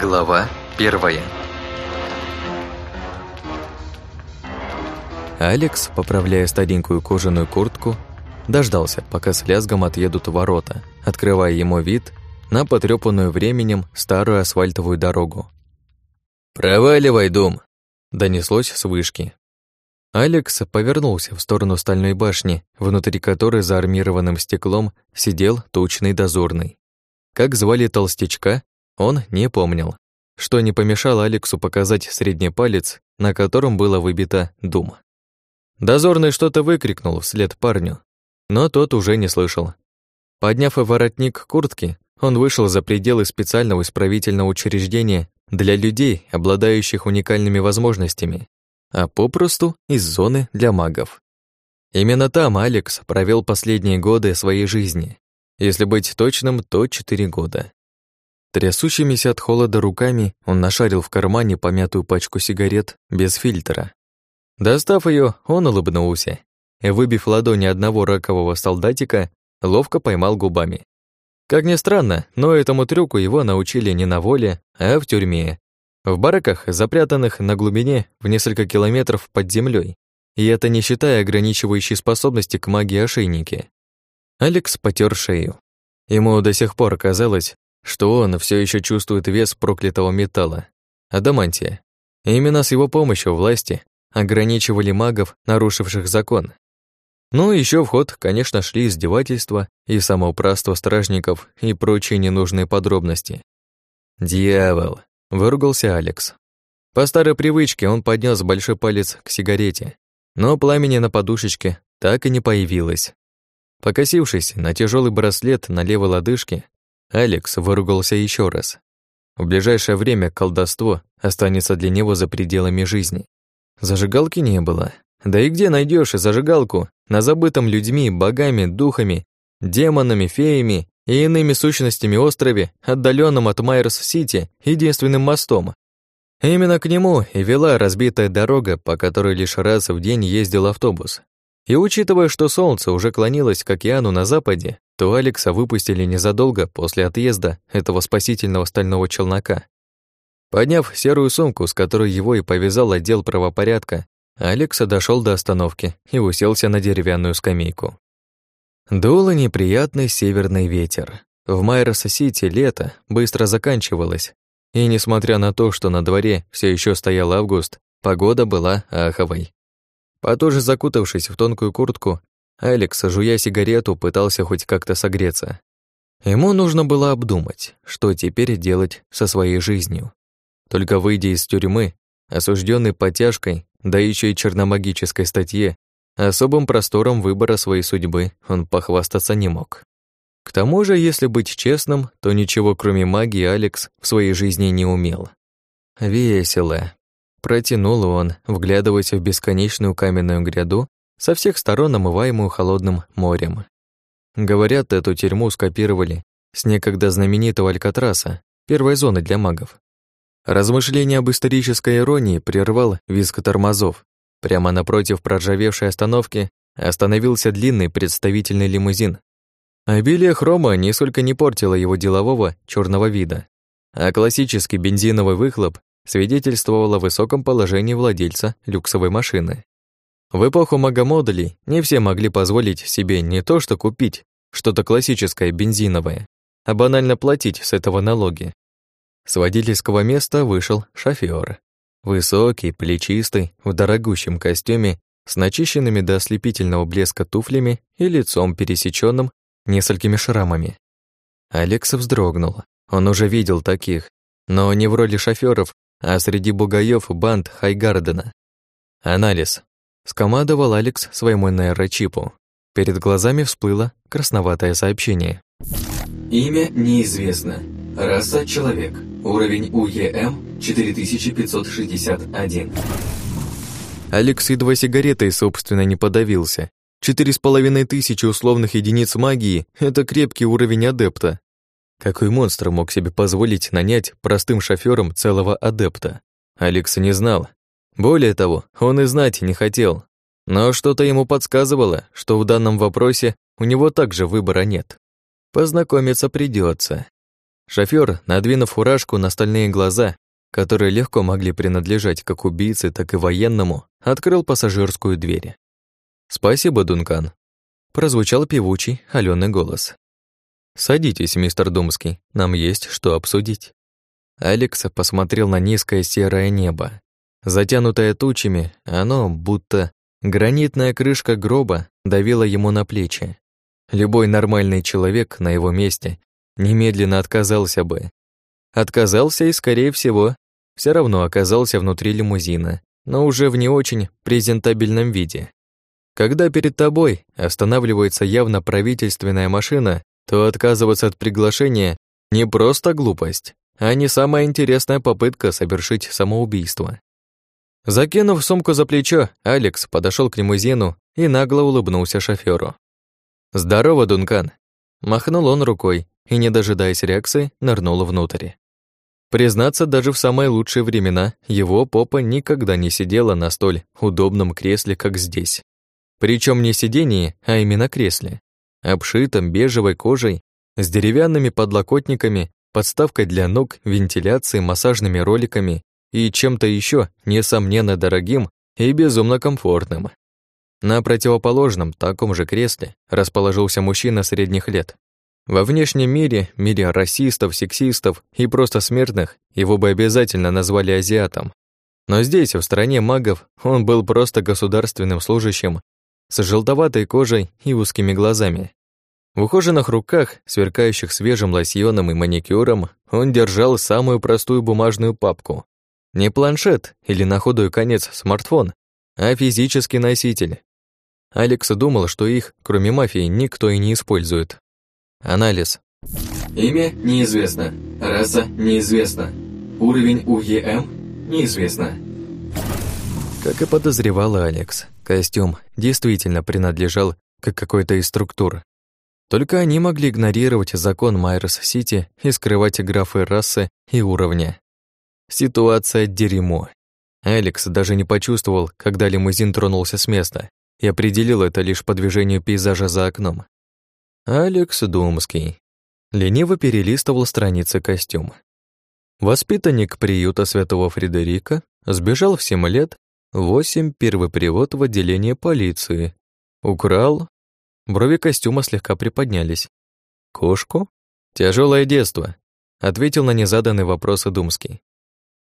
Глава первая Алекс, поправляя старенькую кожаную куртку, дождался, пока с лязгом отъедут ворота, открывая ему вид на потрёпанную временем старую асфальтовую дорогу. «Проваливай, дом!» — донеслось с вышки. Алекс повернулся в сторону стальной башни, внутри которой за армированным стеклом сидел тучный дозорный. Как звали толстячка, он не помнил, что не помешало Алексу показать средний палец, на котором было выбито «Дум». Дозорный что-то выкрикнул вслед парню, но тот уже не слышал. Подняв воротник куртки, он вышел за пределы специального исправительного учреждения для людей, обладающих уникальными возможностями, а попросту из зоны для магов. Именно там Алекс провел последние годы своей жизни. Если быть точным, то четыре года. Трясущимися от холода руками он нашарил в кармане помятую пачку сигарет без фильтра. Достав ее, он улыбнулся и, выбив ладони одного ракового солдатика, ловко поймал губами. Как ни странно, но этому трюку его научили не на воле, а в тюрьме. В бараках, запрятанных на глубине в несколько километров под землей, и это не считая ограничивающей способности к магии ошейники. Алекс потер шею. Ему до сих пор казалось, что он все еще чувствует вес проклятого металла, адамантия. И именно с его помощью власти ограничивали магов, нарушивших закон. Ну, еще в ход, конечно, шли издевательства и самоуправство стражников и прочие ненужные подробности. «Дьявол!» — выругался Алекс. По старой привычке он поднес большой палец к сигарете, но пламени на подушечке так и не появилось. Покосившись на тяжелый браслет на левой лодыжке, Алекс выругался еще раз. В ближайшее время колдовство останется для него за пределами жизни. Зажигалки не было. Да и где найдешь зажигалку на забытом людьми, богами, духами, демонами, феями и иными сущностями острове, отдаленном от Майерс-Сити, единственным мостом? Именно к нему и вела разбитая дорога, по которой лишь раз в день ездил автобус. И учитывая, что солнце уже клонилось к океану на западе, то Алекса выпустили незадолго после отъезда этого спасительного стального челнока. Подняв серую сумку, с которой его и повязал отдел правопорядка, Алекса дошел до остановки и уселся на деревянную скамейку. Дуло неприятный северный ветер. В Майерс-Сити лето быстро заканчивалось, и несмотря на то, что на дворе все еще стоял август, погода была аховой. Потуже закутавшись в тонкую куртку, Алекс, жуя сигарету, пытался хоть как-то согреться. Ему нужно было обдумать, что теперь делать со своей жизнью. Только выйдя из тюрьмы, осужденный потяжкой, да еще и черномагической статье, особым простором выбора своей судьбы он похвастаться не мог. К тому же, если быть честным, то ничего кроме магии Алекс в своей жизни не умел. Весело, Протянул он, вглядываясь в бесконечную каменную гряду, со всех сторон омываемую холодным морем. Говорят, эту тюрьму скопировали с некогда знаменитого Алькатраса, первой зоны для магов. Размышление об исторической иронии прервал визг тормозов. Прямо напротив проржавевшей остановки остановился длинный представительный лимузин. Обилие хрома нисколько не портило его делового черного вида, а классический бензиновый выхлоп свидетельствовало о высоком положении владельца люксовой машины. В эпоху магомодулей не все могли позволить себе не то что купить что-то классическое бензиновое, а банально платить с этого налоги. С водительского места вышел шофёр. Высокий, плечистый, в дорогущем костюме, с начищенными до ослепительного блеска туфлями и лицом пересечённым несколькими шрамами. Алекс вздрогнул. Он уже видел таких, но не в роли шофёров, а среди бугаев банд Хайгардена. Анализ. Скомандовал Алекс своему нейрочипу. Перед глазами всплыло красноватое сообщение. Имя неизвестно. Раса человек. Уровень УЕМ 4561. Алекс едва сигаретой, собственно, не подавился. Четыре с половиной тысячи условных единиц магии — это крепкий уровень адепта. Какой монстр мог себе позволить нанять простым шофёром целого адепта? Алекс не знал. Более того, он и знать не хотел. Но что-то ему подсказывало, что в данном вопросе у него также выбора нет. Познакомиться придется. Шофёр, надвинув фуражку на стальные глаза, которые легко могли принадлежать как убийце, так и военному, открыл пассажирскую дверь. «Спасибо, Дункан», — прозвучал певучий, алёный голос. «Садитесь, мистер Думский, нам есть что обсудить». Алекс посмотрел на низкое серое небо. Затянутое тучами, оно, будто гранитная крышка гроба, давило ему на плечи. Любой нормальный человек на его месте немедленно отказался бы. Отказался и, скорее всего, все равно оказался внутри лимузина, но уже в не очень презентабельном виде. Когда перед тобой останавливается явно правительственная машина, то отказываться от приглашения не просто глупость, а не самая интересная попытка совершить самоубийство. Закинув сумку за плечо, Алекс подошел к лимузину и нагло улыбнулся шофёру. «Здорово, Дункан!» Махнул он рукой и, не дожидаясь реакции, нырнул внутрь. Признаться, даже в самые лучшие времена его попа никогда не сидела на столь удобном кресле, как здесь. Причем не сидении, а именно кресле. Обшитом бежевой кожей, с деревянными подлокотниками, подставкой для ног, вентиляцией, массажными роликами и чем-то еще несомненно дорогим и безумно комфортным. На противоположном, таком же кресле расположился мужчина средних лет. Во внешнем мире, мире расистов, сексистов и просто смертных, его бы обязательно назвали азиатом. Но здесь, в стране магов, он был просто государственным служащим с желтоватой кожей и узкими глазами. В ухоженных руках, сверкающих свежим лосьоном и маникюром, он держал самую простую бумажную папку. Не планшет или на худой конец смартфон, а физический носитель. Алекс думал, что их, кроме мафии, никто и не использует. Анализ. Имя неизвестно. Раса неизвестна. Уровень УЕМ неизвестно. Как и подозревал Алекс, костюм действительно принадлежал к какой-то из структур. Только они могли игнорировать закон Майерс-Сити и скрывать графы расы и уровня. Ситуация дерьмо. Алекс даже не почувствовал, когда лимузин тронулся с места, и определил это лишь по движению пейзажа за окном. Алекс Думский лениво перелистывал страницы костюма. Воспитанник приюта Святого Фредерика сбежал в 7 лет, 8 первый привод в отделение полиции. Украл. Брови костюма слегка приподнялись. Кошку? Тяжелое детство, ответил на незаданный вопрос Думский.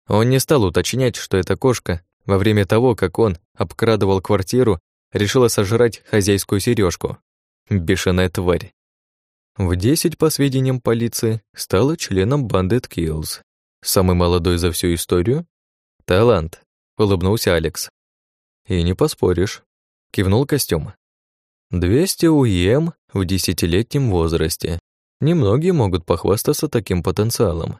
Он не стал уточнять, что эта кошка во время того, как он обкрадывал квартиру, решила сожрать хозяйскую сережку. Бешеная тварь. В десять, по сведениям полиции, стала членом банды Kills. Самый молодой за всю историю? Талант, улыбнулся Алекс. И не поспоришь, кивнул костюм. 200 УЕМ в десятилетнем возрасте. Немногие могут похвастаться таким потенциалом.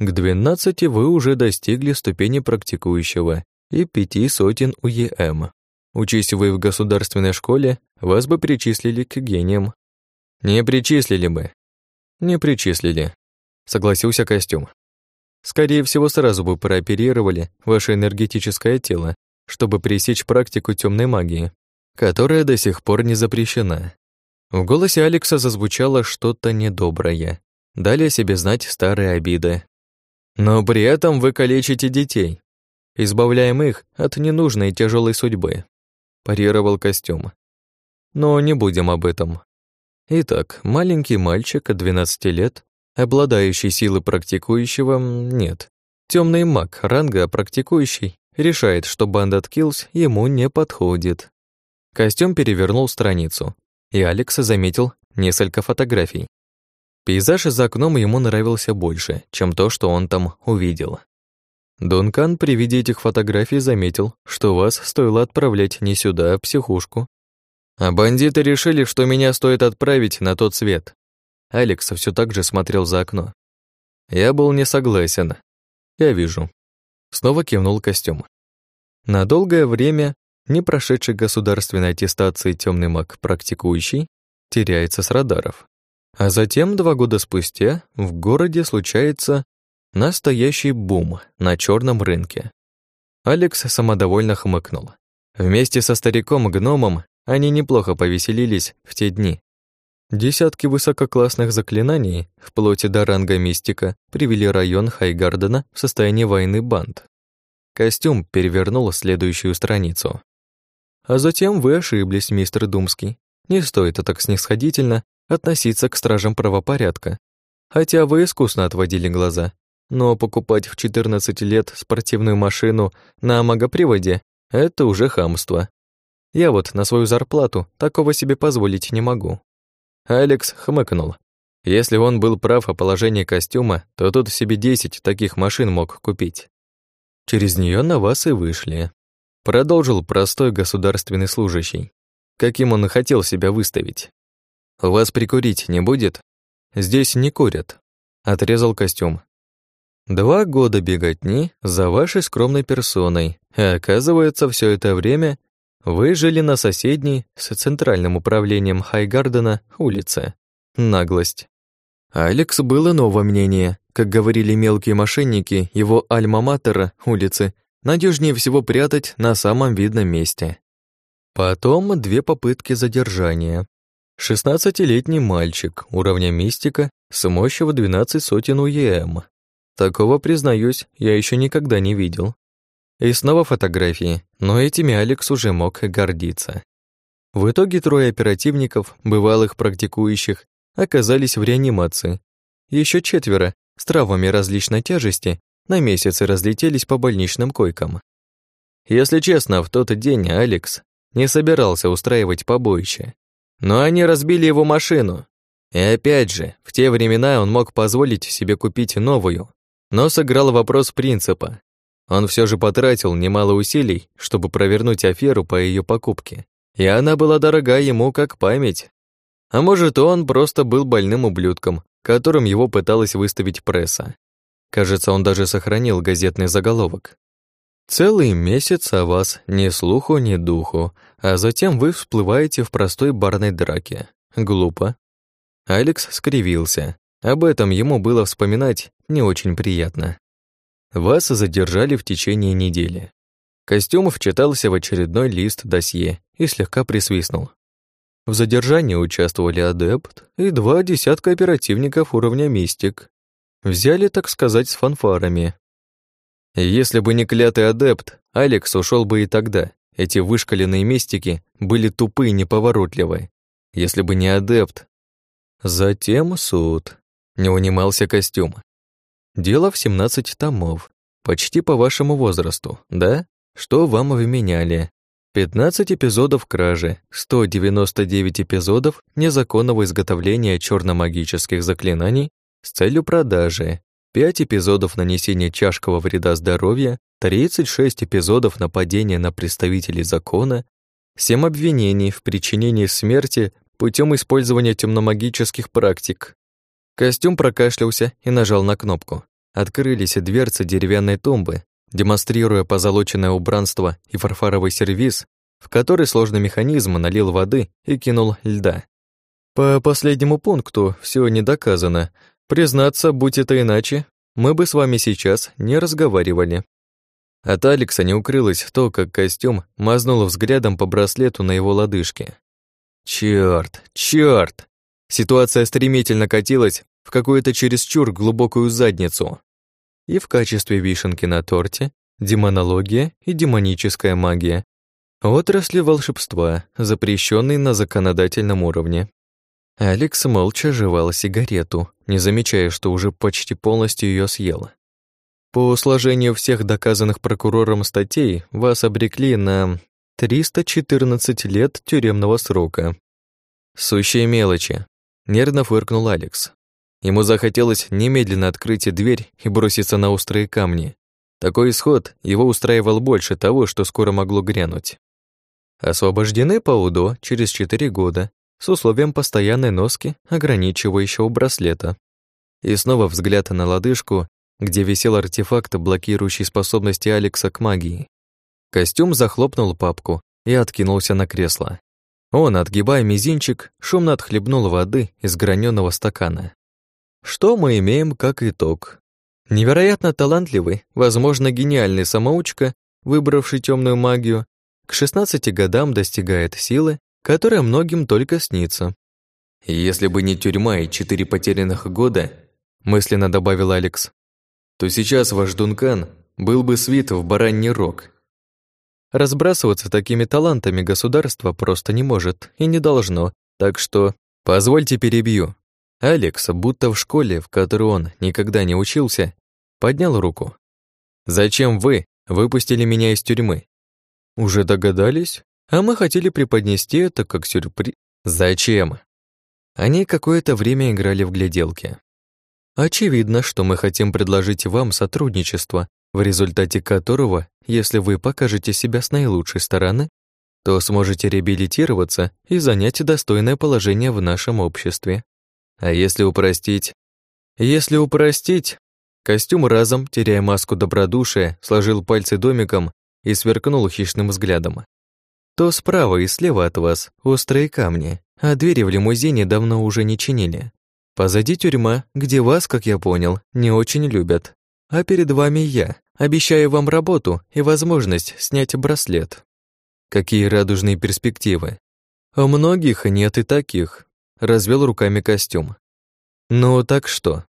К 12 вы уже достигли ступени практикующего и пяти сотен УЕМ. Учись вы в государственной школе, вас бы причислили к гениям. Не причислили бы. Не причислили, согласился костюм. Скорее всего, сразу бы прооперировали ваше энергетическое тело, чтобы пресечь практику темной магии, которая до сих пор не запрещена. В голосе Алекса зазвучало что-то недоброе. Дали о себе знать старые обиды. Но при этом вы калечите детей. Избавляем их от ненужной тяжелой судьбы парировал костюм. Но не будем об этом. Итак, маленький мальчик от 12 лет, обладающий силой практикующего, нет. Темный маг ранга практикующий решает, что Bandit Kills ему не подходит. Костюм перевернул страницу, и Алекс заметил несколько фотографий. Пейзаж за окном ему нравился больше, чем то, что он там увидел. Дункан при виде этих фотографий заметил, что вас стоило отправлять не сюда, а в психушку. А бандиты решили, что меня стоит отправить на тот свет. Алекс все так же смотрел за окно. Я был не согласен. Я вижу. Снова кивнул костюм. На долгое время не прошедший государственной аттестации темный маг практикующий теряется с радаров. А затем, два года спустя, в городе случается Настоящий бум на черном рынке. Алекс самодовольно хмыкнул. Вместе со стариком-гномом они неплохо повеселились в те дни. Десятки высококлассных заклинаний, вплоть до ранга мистика, привели район Хайгардена в состояние войны банд. Костюм перевернул следующую страницу. А затем вы ошиблись, мистер Думский. Не стоит так снисходительно относиться к стражам правопорядка. Хотя вы искусно отводили глаза. Но покупать в 14 лет спортивную машину на магоприводе — это уже хамство. Я вот на свою зарплату такого себе позволить не могу. Алекс хмыкнул. Если он был прав о положении костюма, то тут себе 10 таких машин мог купить. Через нее на вас и вышли. Продолжил простой государственный служащий. Каким он и хотел себя выставить. «У вас прикурить не будет?» «Здесь не курят», — отрезал костюм. «Два года беготни за вашей скромной персоной, и оказывается, все это время вы жили на соседней с центральным управлением Хайгардена улице. Наглость. Алекс было новое мнение. Как говорили мелкие мошенники, его альма-матера улицы надежнее всего прятать на самом видном месте. Потом две попытки задержания. Шестнадцатилетний мальчик уровня мистика с мощью в 12 сотен УЕМ. Такого, признаюсь, я еще никогда не видел. И снова фотографии, но этими Алекс уже мог гордиться. В итоге трое оперативников, бывалых практикующих, оказались в реанимации. Еще четверо, с травмами различной тяжести, на месяцы разлетелись по больничным койкам. Если честно, в тот день Алекс не собирался устраивать побоище. Но они разбили его машину. И опять же, в те времена он мог позволить себе купить новую, но сыграл вопрос принципа. Он все же потратил немало усилий, чтобы провернуть аферу по ее покупке. И она была дорога ему как память. А может, он просто был больным ублюдком, которым его пыталась выставить пресса. Кажется, он даже сохранил газетный заголовок. Целый месяц о вас ни слуху, ни духу, а затем вы всплываете в простой барной драке. Глупо. Алекс скривился. Об этом ему было вспоминать не очень приятно. Вас задержали в течение недели. Костюм вчитался в очередной лист досье и слегка присвистнул. В задержании участвовали адепт и два десятка оперативников уровня мистик. Взяли, так сказать, с фанфарами. Если бы не клятый адепт, Алекс ушел бы и тогда. Эти вышкаленные мистики были тупы и неповоротливы. Если бы не адепт. Затем суд. Не унимался костюм. Дело в 17 томов. Почти по вашему возрасту, да? Что вам вменяли? 15 эпизодов кражи, 199 эпизодов незаконного изготовления черномагических заклинаний с целью продажи, 5 эпизодов нанесения тяжкого вреда здоровью, 36 эпизодов нападения на представителей закона, 7 обвинений в причинении смерти путем использования темномагических практик, Костюм прокашлялся и нажал на кнопку. Открылись дверцы деревянной тумбы, демонстрируя позолоченное убранство и фарфоровый сервиз, в который сложный механизм налил воды и кинул льда. По последнему пункту все не доказано. Признаться, будь это иначе, мы бы с вами сейчас не разговаривали. От Алекса не укрылось то, как костюм мазнул взглядом по браслету на его лодыжке. Чёрт, чёрт! Ситуация стремительно катилась в какую-то чересчур глубокую задницу. И в качестве вишенки на торте демонология и демоническая магия. Отрасли волшебства, запрещенные на законодательном уровне. Алекс молча жевал сигарету, не замечая, что уже почти полностью ее съел. По сложению всех доказанных прокурором статей вас обрекли на 314 лет тюремного срока. Сущие мелочи, Нервно фыркнул Алекс. Ему захотелось немедленно открыть дверь и броситься на острые камни. Такой исход его устраивал больше того, что скоро могло грянуть. Освобождены по УДО через 4 года с условием постоянной носки, ограничивающего браслета. И снова взгляд на лодыжку, где висел артефакт, блокирующий способности Алекса к магии. Костюм захлопнул папку и откинулся на кресло. Он, отгибая мизинчик, шумно отхлебнул воды из граненого стакана. Что мы имеем как итог? Невероятно талантливый, возможно, гениальный самоучка, выбравший темную магию, к 16 годам достигает силы, которая многим только снится. если бы не тюрьма и четыре потерянных года, мысленно добавил Алекс, то сейчас ваш Дункан был бы свит в бараний рог. Разбрасываться такими талантами государство просто не может и не должно, так что позвольте перебью. Алекс, будто в школе, в которой он никогда не учился, поднял руку. «Зачем вы выпустили меня из тюрьмы?» «Уже догадались? А мы хотели преподнести это как сюрприз». «Зачем?» Они какое-то время играли в гляделки. Очевидно, что мы хотим предложить вам сотрудничество, в результате которого, если вы покажете себя с наилучшей стороны, то сможете реабилитироваться и занять достойное положение в нашем обществе. А если упростить? Если упростить, костюм разом, теряя маску добродушия, сложил пальцы домиком и сверкнул хищным взглядом. То справа и слева от вас острые камни, а двери в лимузине давно уже не чинили. Позади тюрьма, где вас, как я понял, не очень любят. А перед вами я, обещаю вам работу и возможность снять браслет. Какие радужные перспективы. У многих нет и таких. Развел руками костюм. Ну так что?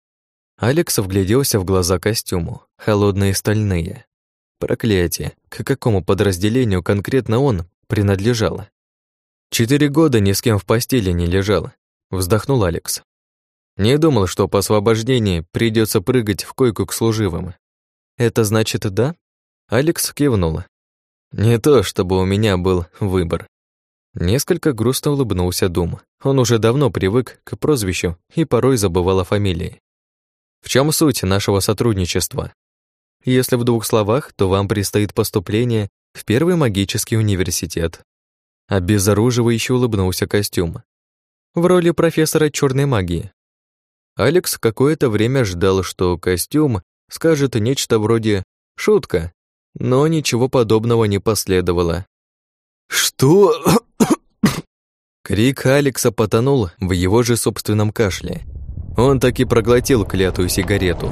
Алекс вгляделся в глаза костюму, холодные стальные. Проклятие, к какому подразделению конкретно он принадлежал? Четыре года ни с кем в постели не лежал, вздохнул Алекс. Не думал, что по освобождении придется прыгать в койку к служивым. Это значит да? Алекс кивнул. Не то, чтобы у меня был выбор. Несколько грустно улыбнулся Дум. Он уже давно привык к прозвищу и порой забывал о фамилии. В чем суть нашего сотрудничества? Если в двух словах, то вам предстоит поступление в первый магический университет. Обезоруживающе улыбнулся костюм. В роли профессора черной магии. Алекс какое-то время ждал, что костюм скажет нечто вроде «шутка», но ничего подобного не последовало. «Что?» Крик Алекса потонул в его же собственном кашле. Он таки проглотил клятую сигарету.